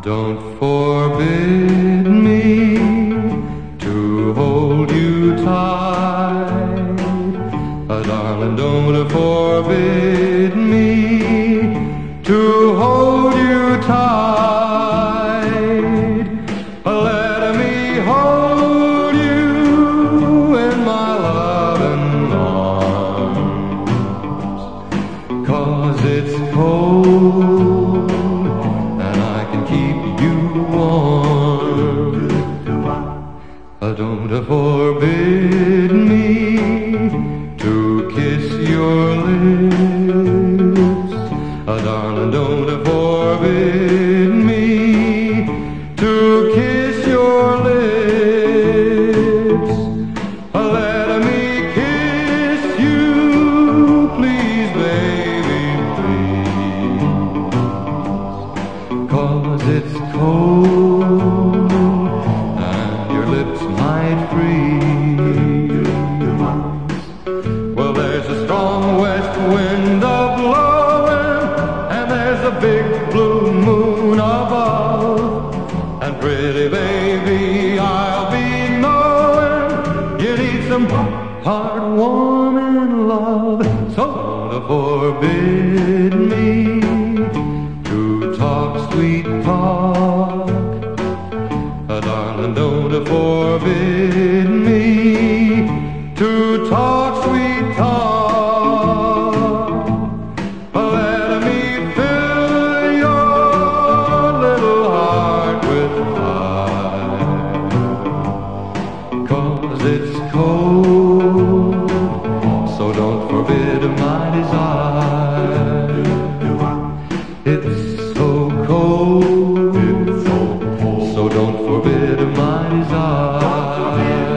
Don't forbid me to hold you tight. Uh, darling, don't forbid me to hold you tight. Let me hold you in my loving arms. Cause it's cold and I can keep you warm. Don't forbid me to kiss your lips. Darling, don't forbid me to kiss it's cold and your lips might freeze. Well, there's a strong west wind a blowing, and there's a big blue moon above. And pretty baby, I'll be knowing you need some heartwarming love. So don't forbid me talk sweet talk. Uh, darling, don't forbid me to talk sweet talk. Let me fill your little heart with fire. Cause it's cold, so don't forbid my desire. It's so cold, so don't forbid my desire.